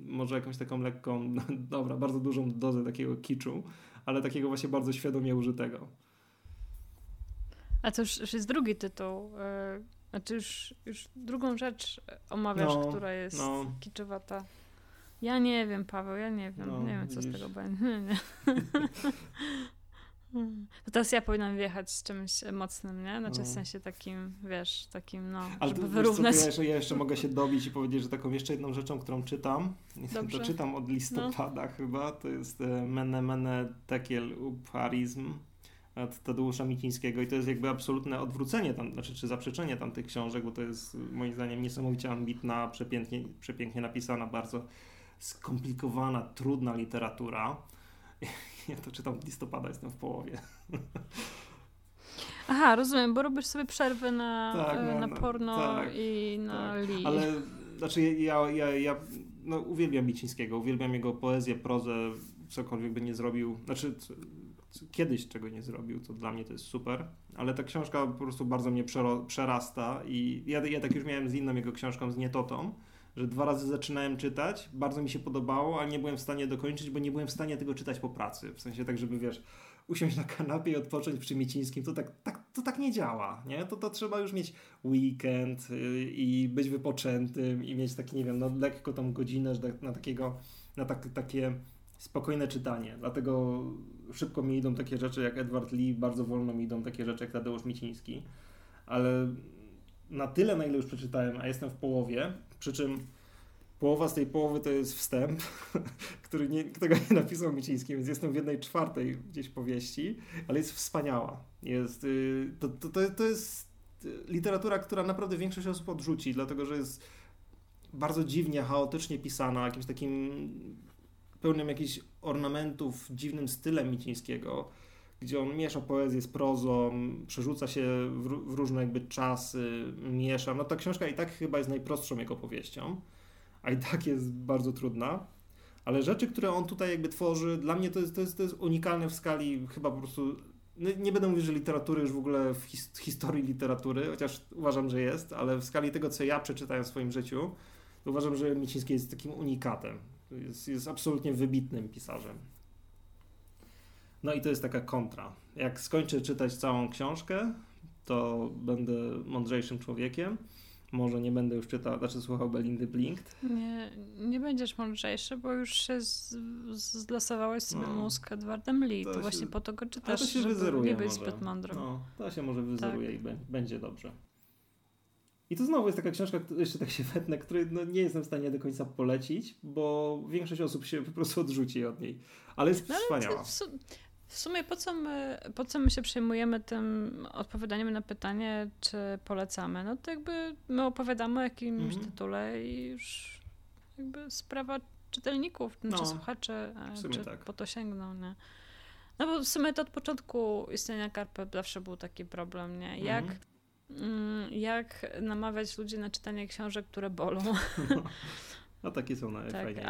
może jakąś taką lekką, no, dobra, bardzo dużą dozę takiego kiczu, ale takiego właśnie bardzo świadomie użytego. A to już, już jest drugi tytuł. Yy, znaczy już, już drugą rzecz omawiasz, no, która jest no. kiczowata. Ja nie wiem, Paweł, ja nie wiem. No, nie wiem, co z tego będzie. (laughs) (laughs) To teraz ja powinnam wjechać z czymś mocnym, nie? Znaczy no. w sensie takim, wiesz, takim, no, Ale żeby wyrównać. Co, ja, jeszcze, ja jeszcze mogę się dobić i powiedzieć, że taką jeszcze jedną rzeczą, którą czytam, Dobrze. to czytam od listopada no. chyba, to jest e, Mene Mene Tekiel Uparizm od Tadeusza Micińskiego i to jest jakby absolutne odwrócenie tam, znaczy czy zaprzeczenie tam tych książek, bo to jest moim zdaniem niesamowicie ambitna, przepięknie, przepięknie napisana, bardzo skomplikowana, trudna literatura. (laughs) Ja to czytam od listopada, jestem w połowie. (laughs) Aha, rozumiem, bo robisz sobie przerwy na, tak, na, na porno tak, i na tak. li. Ale znaczy ja, ja, ja no, uwielbiam Micińskiego, uwielbiam jego poezję, prozę, cokolwiek by nie zrobił. Znaczy kiedyś czego nie zrobił, to dla mnie to jest super, ale ta książka po prostu bardzo mnie przerasta i ja, ja tak już miałem z inną jego książką, z Nietotą, że dwa razy zaczynałem czytać, bardzo mi się podobało, ale nie byłem w stanie dokończyć, bo nie byłem w stanie tego czytać po pracy. W sensie tak, żeby wiesz, usiąść na kanapie i odpocząć przy Miecińskim, to tak, tak, to tak nie działa, nie? To, to trzeba już mieć weekend yy, i być wypoczętym i mieć taki, nie wiem, no lekko tą godzinę na takiego, na tak, takie spokojne czytanie. Dlatego szybko mi idą takie rzeczy jak Edward Lee, bardzo wolno mi idą takie rzeczy jak Tadeusz Miciński, ale na tyle, na ile już przeczytałem, a jestem w połowie, przy czym połowa z tej połowy to jest wstęp, (laughs) który nie, którego nie napisał Miciński, więc jestem w jednej czwartej gdzieś powieści, ale jest wspaniała. Jest, y, to, to, to, to jest literatura, która naprawdę większość osób odrzuci, dlatego że jest bardzo dziwnie, chaotycznie pisana, jakimś takim pełnym jakichś ornamentów, dziwnym stylem Micińskiego gdzie on miesza poezję z prozą, przerzuca się w, różne jakby czasy, miesza. No ta książka i tak chyba jest najprostszą jego powieścią, a i tak jest bardzo trudna. Ale rzeczy, które on tutaj jakby tworzy, dla mnie to jest, to jest, to jest unikalne w skali chyba po prostu nie, nie będę mówił, że literatury już w ogóle w his, historii literatury, chociaż uważam, że jest, ale w skali tego, co ja przeczytałem w swoim życiu, uważam, że Miciński jest takim unikatem. Jest, jest absolutnie wybitnym pisarzem. No i to jest taka kontra. Jak skończę czytać całą książkę, to będę mądrzejszym człowiekiem. Może nie będę już czytał, znaczy słuchał Belindy Blinked. Nie, nie będziesz mądrzejszy, bo już się z, zlosowałeś sobie no, mózg Edwardem Lee. To, to się, właśnie po to go czytasz, to się żeby wyzeruje nie być może. zbyt mądrym. No, to się może wyzeruje tak. i będzie dobrze. I to znowu jest taka książka, jeszcze tak się wetnę, której no, nie jestem w stanie do końca polecić, bo większość osób się po prostu odrzuci od niej. Ale jest no, wspaniała. W, w, sumie po co, my, po co my się przejmujemy tym odpowiadaniem na pytanie, czy polecamy? No to jakby my opowiadamy o jakimś mhm. tytule i już jakby sprawa czytelników, no, czy słuchaczy, e, czy tak. po to sięgną, nie? No bo w sumie to od początku istnienia Karpy zawsze był taki problem, nie? Jak mhm Mm, jak namawiać ludzi na czytanie książek, które bolą. (laughs) (laughs) A takie są najfajniejsze.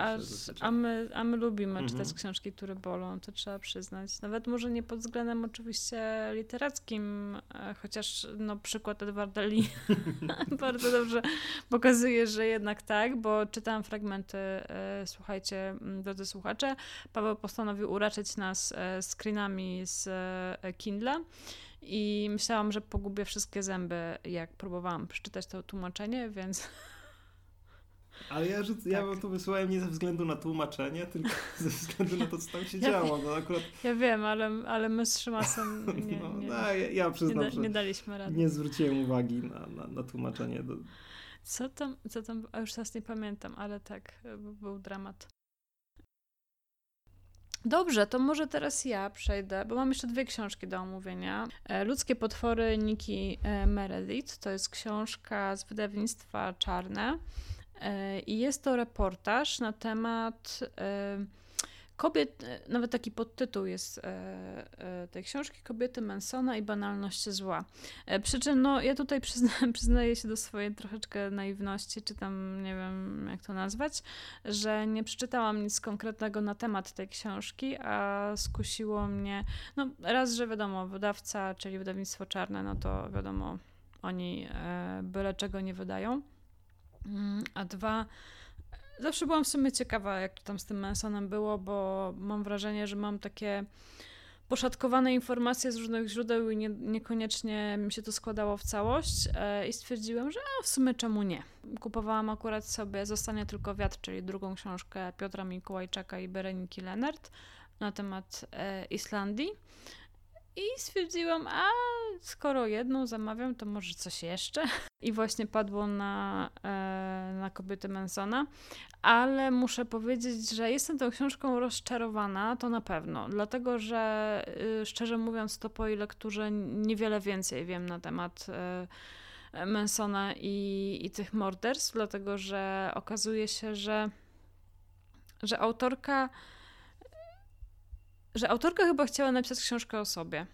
Tak, a, a, my, a my lubimy mhm. czytać książki, które bolą, to trzeba przyznać. Nawet może nie pod względem oczywiście literackim, e, chociaż no, przykład Edwarda Lee (laughs) bardzo dobrze pokazuje, że jednak tak, bo czytałam fragmenty, e, słuchajcie, drodzy słuchacze, Paweł postanowił uraczyć nas e, screenami z Kindle i myślałam, że pogubię wszystkie zęby, jak próbowałam przeczytać to tłumaczenie, więc. (laughs) Ale ja, że, ja tak. wam to wysłałem nie ze względu na tłumaczenie, tylko (laughs) ze względu na to, co tam się ja działo. No akurat... Ja wiem, ale, ale my z Szymasem (laughs) nie, no, nie, no, ja, ja przyznam, nie, da, nie daliśmy rady. Nie zwróciłem uwagi na, na, na tłumaczenie. Do... Co tam, co tam, a już teraz nie pamiętam, ale tak, był dramat. Dobrze, to może teraz ja przejdę, bo mam jeszcze dwie książki do omówienia. E, Ludzkie potwory Niki e, Meredith to jest książka z wydawnictwa Czarne e, i jest to reportaż na temat kobiet, e, nawet taki podtytuł jest e, e, tej książki, Kobiety Mansona i banalność zła. Przy czym no, ja tutaj przyzna, (laughs) przyznaję się do swojej troszeczkę naiwności, czy tam nie wiem jak to nazwać, że nie przeczytałam nic konkretnego na temat tej książki, a skusiło mnie, no raz, że wiadomo, wydawca, czyli wydawnictwo czarne, no to wiadomo, oni byle czego nie wydają, a dwa, Zawsze byłam w sumie ciekawa, jak to tam z tym Mansonem było, bo mam wrażenie, że mam takie poszatkowane informacje z różnych źródeł i nie, niekoniecznie mi się to składało w całość e, i stwierdziłam, że a, w sumie czemu nie. Kupowałam akurat sobie Zostanie tylko wiatr, czyli drugą książkę Piotra Mikołajczaka i Bereniki Lenart na temat e, Islandii. I stwierdziłam, a skoro jedną zamawiam, to może coś jeszcze. (laughs) I właśnie padło na, e, na kobiety Mansona. Ale muszę powiedzieć, że jestem tą książką rozczarowana, to na pewno. Dlatego, że y, szczerze mówiąc, to po lekturze niewiele więcej wiem na temat y, Mansona i, i tych morderstw, dlatego że okazuje się, że, że autorka że autorka chyba chciała napisać książkę o sobie.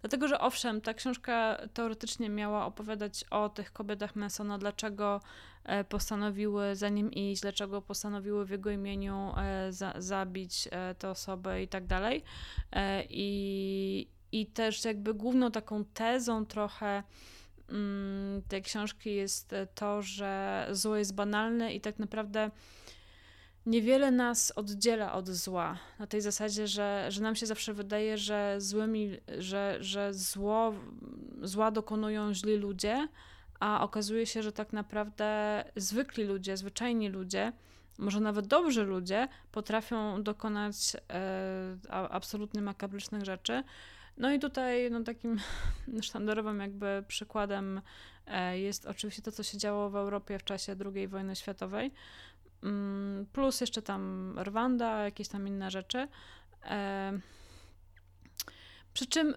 Dlatego, że owszem, ta książka teoretycznie miała opowiadać o tych kobietach Mansona, dlaczego e, postanowiły za nim iść, dlaczego postanowiły w jego imieniu e, za, zabić e, tę osobę i tak dalej. I, I też jakby główną taką tezą trochę mm, tej książki jest to, że zło jest banalne i tak naprawdę niewiele nas oddziela od zła. Na tej zasadzie, że, że nam się zawsze wydaje, że złymi, że, że zło, zła dokonują źli ludzie, a okazuje się, że tak naprawdę zwykli ludzie, zwyczajni ludzie, może nawet dobrzy ludzie potrafią dokonać e, absolutnie makabrycznych rzeczy. No i tutaj no, takim (laughs) sztandarowym jakby przykładem e, jest oczywiście to, co się działo w Europie w czasie II wojny światowej, plus jeszcze tam Rwanda, jakieś tam inne rzeczy. E, przy czym,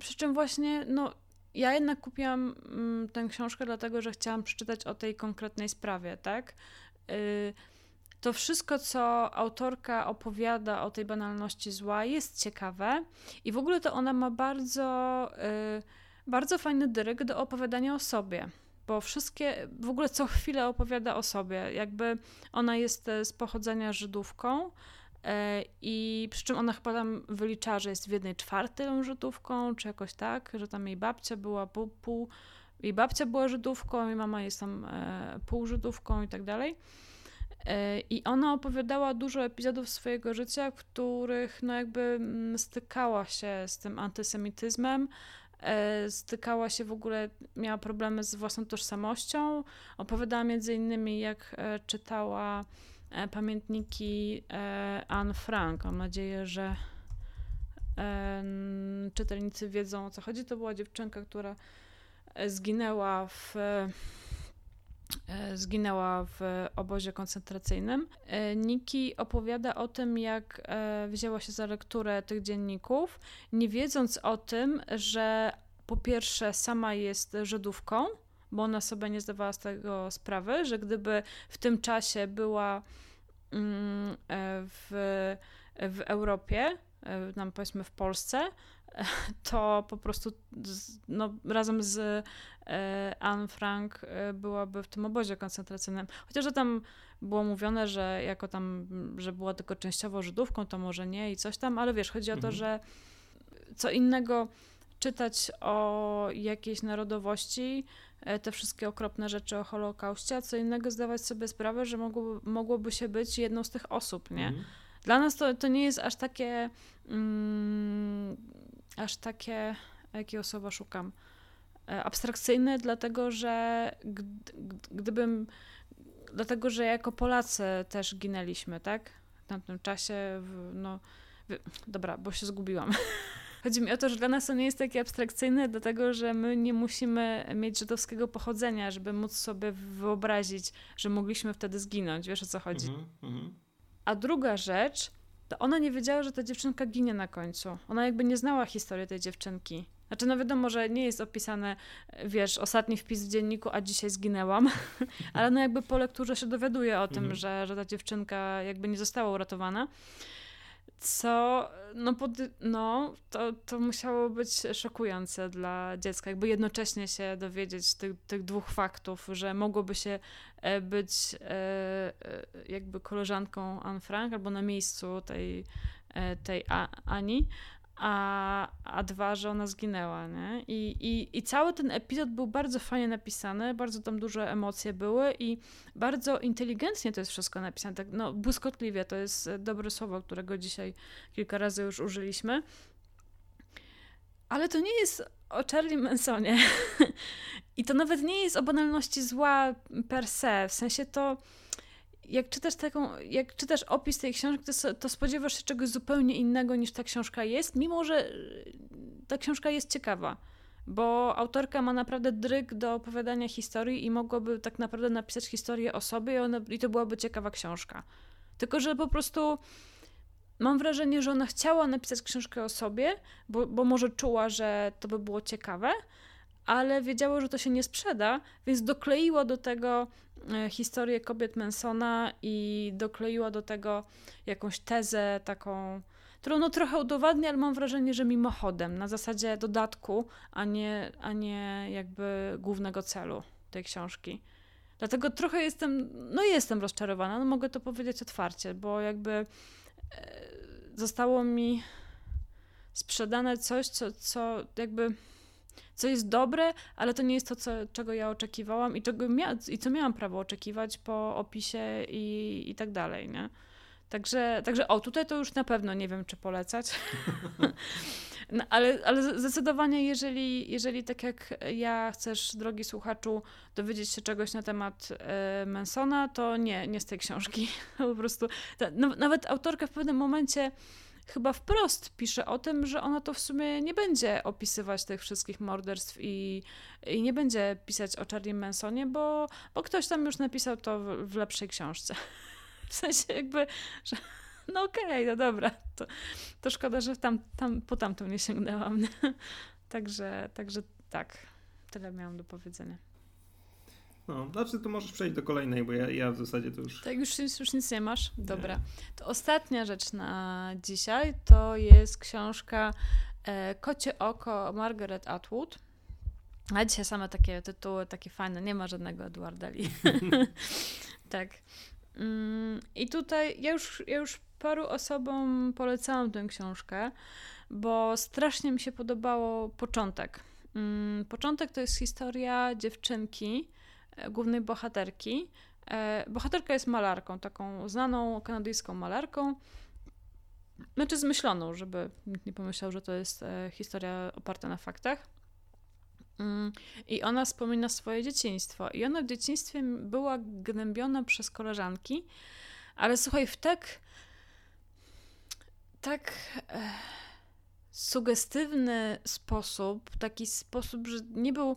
przy czym właśnie, no, ja jednak kupiłam mm, tę książkę, dlatego że chciałam przeczytać o tej konkretnej sprawie, tak? Y, to wszystko, co autorka opowiada o tej banalności zła, jest ciekawe i w ogóle to ona ma bardzo, y, bardzo fajny dyrek do opowiadania o sobie bo wszystkie, w ogóle co chwilę opowiada o sobie. Jakby ona jest e, z pochodzenia Żydówką e, i przy czym ona chyba tam wylicza, że jest w jednej czwartej Żydówką, czy jakoś tak, że tam jej babcia była pół, pół jej babcia była Żydówką, jej mama jest tam e, pół Żydówką i tak dalej. I ona opowiadała dużo epizodów swojego życia, w których no jakby mm, stykała się z tym antysemityzmem, stykała się w ogóle, miała problemy z własną tożsamością. Opowiadała między innymi, jak e, czytała e, pamiętniki Anne Frank. Mam nadzieję, że czytelnicy wiedzą o co chodzi. To była dziewczynka, która zginęła w e, zginęła w obozie koncentracyjnym. E, Niki opowiada o tym, jak e, wzięła się za lekturę tych dzienników, nie wiedząc o tym, że po pierwsze sama jest Żydówką, bo ona sobie nie zdawała z tego sprawy, że gdyby w tym czasie była mm, w, w Europie, nam powiedzmy w Polsce, to po prostu no, razem z e, Anne Frank e, byłaby w tym obozie koncentracyjnym. Chociaż tam było mówione, że jako tam, że była tylko częściowo Żydówką, to może nie i coś tam, ale wiesz, chodzi o to, mhm. że co innego czytać o jakiejś narodowości, e, te wszystkie okropne rzeczy o Holokauście, a co innego zdawać sobie sprawę, że mogłoby, mogłoby się być jedną z tych osób, nie? Mhm. Dla nas to, to nie jest aż takie mm, aż takie, jakiego słowa szukam, e, abstrakcyjne, dlatego że gdybym, dlatego że jako Polacy też ginęliśmy, tak? W tamtym czasie, no, dobra, bo się zgubiłam. (laughs) Chodzi mi o to, że dla nas to nie jest takie abstrakcyjne, dlatego że my nie musimy mieć żydowskiego pochodzenia, żeby móc sobie wyobrazić, że mogliśmy wtedy zginąć. Wiesz o co chodzi? Mm -hmm. A druga rzecz, to ona nie wiedziała, że ta dziewczynka ginie na końcu. Ona jakby nie znała historii tej dziewczynki. Znaczy, no wiadomo, że nie jest opisane, wiesz, ostatni wpis w dzienniku, a dzisiaj zginęłam, (laughs) ale no jakby po lekturze się dowiaduje o tym, mhm. że, że ta dziewczynka jakby nie została uratowana. Co no, pod, no to, to musiało być szokujące dla dziecka, jakby jednocześnie się dowiedzieć tych, tych dwóch faktów, że mogłoby się e, być e, e, jakby koleżanką Anne Frank albo na miejscu tej, tej Ani, a, a dwa, że ona zginęła, nie? I, i, I cały ten epizod był bardzo fajnie napisany, bardzo tam duże emocje były i bardzo inteligentnie to jest wszystko napisane, tak no błyskotliwie, to jest dobre słowo, którego dzisiaj kilka razy już użyliśmy. Ale to nie jest o Charlie Mansonie. (laughs) I to nawet nie jest o banalności zła per se, w sensie to jak czytasz taką, jak czytasz opis tej książki, to, to, spodziewasz się czegoś zupełnie innego niż ta książka jest, mimo że ta książka jest ciekawa. Bo autorka ma naprawdę dryg do opowiadania historii i mogłaby tak naprawdę napisać historię o sobie i, ona, i to byłaby ciekawa książka. Tylko, że po prostu mam wrażenie, że ona chciała napisać książkę o sobie, bo, bo może czuła, że to by było ciekawe, ale wiedziało, że to się nie sprzeda, więc dokleiła do tego historię kobiet Mansona i dokleiła do tego jakąś tezę taką, którą no trochę udowadnia, ale mam wrażenie, że mimochodem, na zasadzie dodatku, a nie, a nie jakby głównego celu tej książki. Dlatego trochę jestem, no jestem rozczarowana, no mogę to powiedzieć otwarcie, bo jakby e, zostało mi sprzedane coś, co, co jakby co jest dobre, ale to nie jest to, co, czego ja oczekiwałam i, czego mia- i co miałam prawo oczekiwać po opisie i, i tak dalej, nie? Także, także o, tutaj to już na pewno nie wiem, czy polecać. (laughs) no, ale, ale zdecydowanie, jeżeli, jeżeli tak jak ja chcesz, drogi słuchaczu, dowiedzieć się czegoś na temat y, Mansona, to nie, nie z tej książki. (laughs) po prostu, ta, no, nawet autorka w pewnym momencie chyba wprost pisze o tym, że ona to w sumie nie będzie opisywać tych wszystkich morderstw i, i nie będzie pisać o Charlie Mansonie, bo, bo ktoś tam już napisał to w, w lepszej książce. (laughs) W sensie jakby, że no okej, okay, no dobra, to, to szkoda, że tam, tam, po tamtą nie sięgnęłam. (laughs) także, także tak, tyle miałam do powiedzenia. No, znaczy to możesz przejść do kolejnej, bo ja, ja w zasadzie to już... Tak, już, już nic nie masz? Dobra. Nie. To ostatnia rzecz na dzisiaj to jest książka e, Kocie oko Margaret Atwood. A dzisiaj same takie tytuły, takie fajne, nie ma żadnego Edwarda Lee. (laughs) tak. Mm, I tutaj ja już, ja już paru osobom polecałam tę książkę, bo strasznie mi się podobało początek. Mm, początek to jest historia dziewczynki, głównej bohaterki. E, bohaterka jest malarką, taką znaną kanadyjską malarką. Znaczy zmyśloną, żeby nikt nie pomyślał, że to jest e, historia oparta na faktach. Mm, I ona wspomina swoje dzieciństwo. I ona w dzieciństwie była gnębiona przez koleżanki, ale słuchaj, w tak tak e, sugestywny sposób, taki sposób, że nie był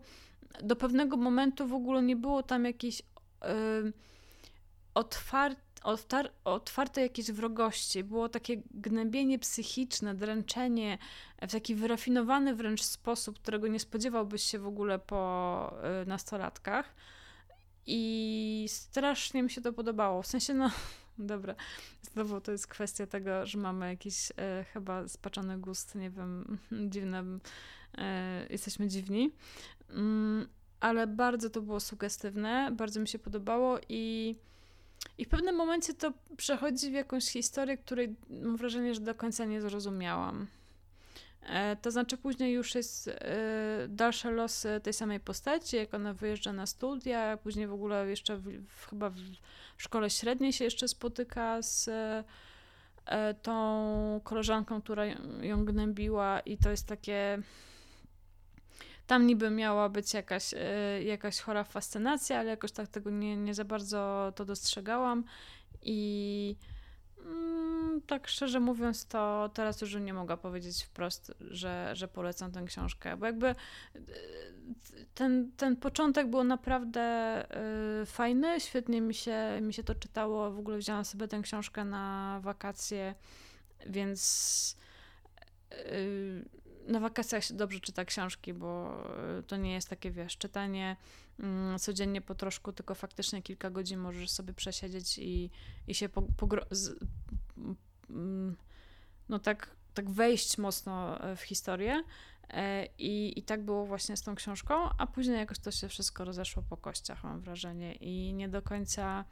do pewnego momentu w ogóle nie było tam jakiejś y, otwarte otwar otwarte jakieś wrogości, było takie gnębienie psychiczne, dręczenie w taki wyrafinowany wręcz sposób, którego nie spodziewałbyś się w ogóle po y, nastolatkach. I strasznie mi się to podobało. W sensie, no, (laughs) dobra, znowu to jest kwestia tego, że mamy jakiś e, chyba spaczony gust, nie wiem, (laughs) dziwne, e, jesteśmy dziwni. Mm, ale bardzo to było sugestywne, bardzo mi się podobało i i w pewnym momencie to przechodzi w jakąś historię, której mam wrażenie, że do końca nie zrozumiałam. E, to znaczy, później już jest e, dalsze losy tej samej postaci, jak ona wyjeżdża na studia, później w ogóle jeszcze w, chyba w szkole średniej się jeszcze spotyka z e, tą koleżanką, która ją gnębiła, i to jest takie tam niby miała być jakaś, e, jakaś chora fascynacja, ale jakoś tak tego nie, nie za bardzo to dostrzegałam. I mm, tak szczerze mówiąc, to teraz już nie mogę powiedzieć wprost, że, że polecam tę książkę, bo jakby e, ten, ten początek był naprawdę y, fajny, świetnie mi się, mi się to czytało, w ogóle wzięłam sobie tę książkę na wakacje, więc na wakacjach się dobrze czyta książki, bo e, to nie jest takie, wiesz, czytanie mm, codziennie po troszku, tylko faktycznie kilka godzin możesz sobie przesiedzieć i, i się po, z, mm, no tak, tak wejść mocno e, w historię. E, I, I tak było właśnie z tą książką, a później jakoś to się wszystko rozeszło po kościach, mam wrażenie, i nie do końca,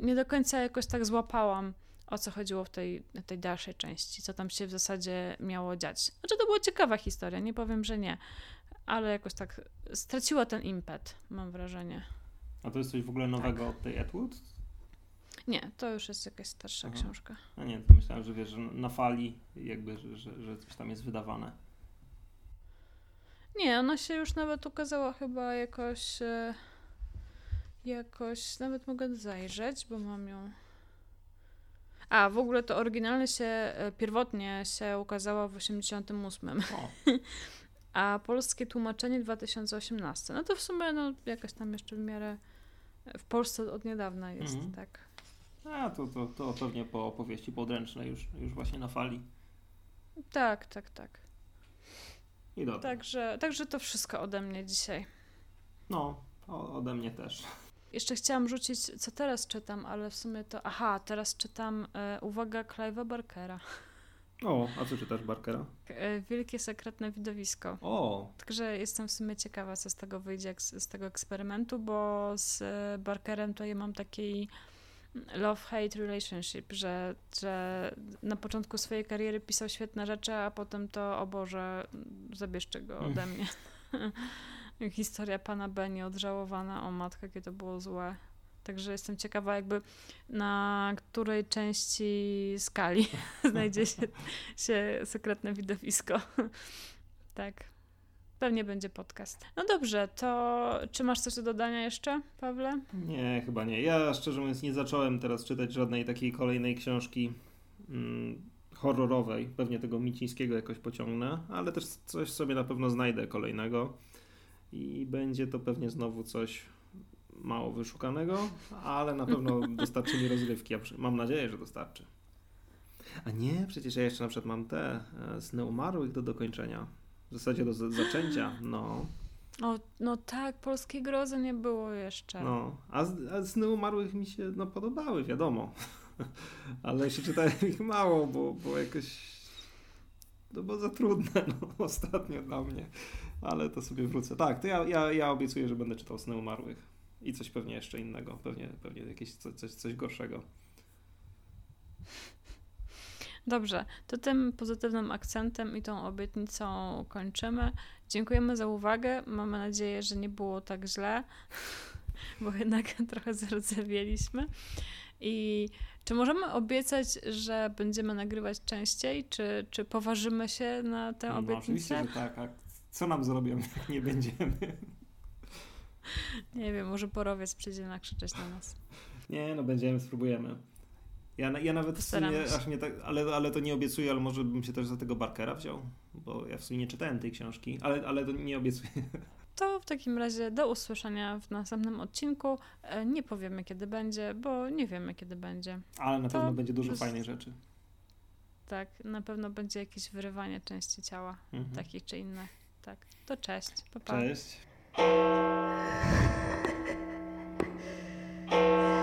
nie do końca jakoś tak złapałam o co chodziło w tej, tej dalszej części, co tam się w zasadzie miało dziać. Znaczy, to była ciekawa historia, nie powiem, że nie, ale jakoś tak straciła ten impet, mam wrażenie. A to jest coś w ogóle nowego tak. od tej Atwood? Nie, to już jest jakaś starsza Aha. książka. A nie, to myślałem, że wiesz, że na fali jakby, że, że, że coś tam jest wydawane. Nie, ona się już nawet ukazała chyba jakoś e, jakoś, nawet mogę zajrzeć, bo mam ją a, w ogóle to oryginalne się, e, pierwotnie się ukazało w 88. (laughs) A polskie tłumaczenie 2018. No to w sumie no, jakaś tam jeszcze w miarę e, w Polsce od niedawna jest, mhm. tak. A, to, to, to pewnie po opowieści podręcznej już, już właśnie na fali. Tak, tak, tak. I dobrze. Także, także to wszystko ode mnie dzisiaj. No, ode mnie też. Jeszcze chciałam rzucić, co teraz czytam, ale w sumie to. Aha, teraz czytam, e, uwaga, Clive'a Barkera. O, a co czytasz Barkera? E, Wielkie sekretne widowisko. O. Także jestem w sumie ciekawa, co z tego wyjdzie, z tego eksperymentu, bo z e, Barkerem to ja mam taki love-hate relationship, że, że na początku swojej kariery pisał świetne rzeczy, a potem to, o Boże, zabierzcie go ode mnie. (laughs) historia pana B nieodżałowana, o matkę, jakie to było złe. Także jestem ciekawa, jakby na której części skali (laughs) znajdzie się, się sekretne widowisko. (laughs) tak. Pewnie będzie podcast. No dobrze, to czy masz coś do dodania jeszcze, Pawle? Nie, chyba nie. Ja szczerze mówiąc nie zacząłem teraz czytać żadnej takiej kolejnej książki mm, horrorowej. Pewnie tego Micińskiego jakoś pociągnę, ale też coś sobie na pewno znajdę kolejnego i będzie to pewnie znowu coś mało wyszukanego, ale na pewno dostarczy mi rozrywki. Mam nadzieję, że dostarczy. A nie, przecież ja jeszcze na przykład mam te e, sny umarłych do dokończenia. W zasadzie do zaczęcia, no. O, no tak, polskiej grozy nie było jeszcze. No, a, a sny umarłych mi się no, podobały, wiadomo. (laughs) Ale jeszcze czytałem ich mało, bo, bo jakoś no bo za trudne (laughs) no, ostatnio dla mnie ale to sobie wrócę. Tak, to ja, ja, ja obiecuję, że będę czytał Sny Umarłych i coś pewnie jeszcze innego, pewnie, pewnie jakieś coś, coś, coś gorszego. Dobrze, to tym pozytywnym akcentem i tą obietnicą kończymy. Dziękujemy za uwagę. Mamy nadzieję, że nie było tak źle, bo jednak (laughs) trochę zardzewieliśmy. I czy możemy obiecać, że będziemy nagrywać częściej? Czy, czy poważymy się na tę no, obietnicę? Oczywiście, że tak. Co nam zrobią, (laughs) jak nie będziemy? Nie wiem, może porowiec przyjdzie nakrzyczeć na nas. Nie, no będziemy, spróbujemy. Ja, ja nawet w sumie, aż nie tak, ale, ale to nie obiecuję, ale może bym się też za tego Barkera wziął, bo ja w sumie nie czytałem tej książki, ale, ale to nie obiecuję. (laughs) to w takim razie do usłyszenia w następnym odcinku. E, nie powiemy kiedy będzie, bo nie wiemy kiedy będzie. Ale na To pewno będzie dużo z- fajnych rzeczy. Tak, na pewno będzie jakieś wyrywanie części ciała, Mhm. takich czy innych. Tak. To cześć. Pa, pa. Cześć. (laughs)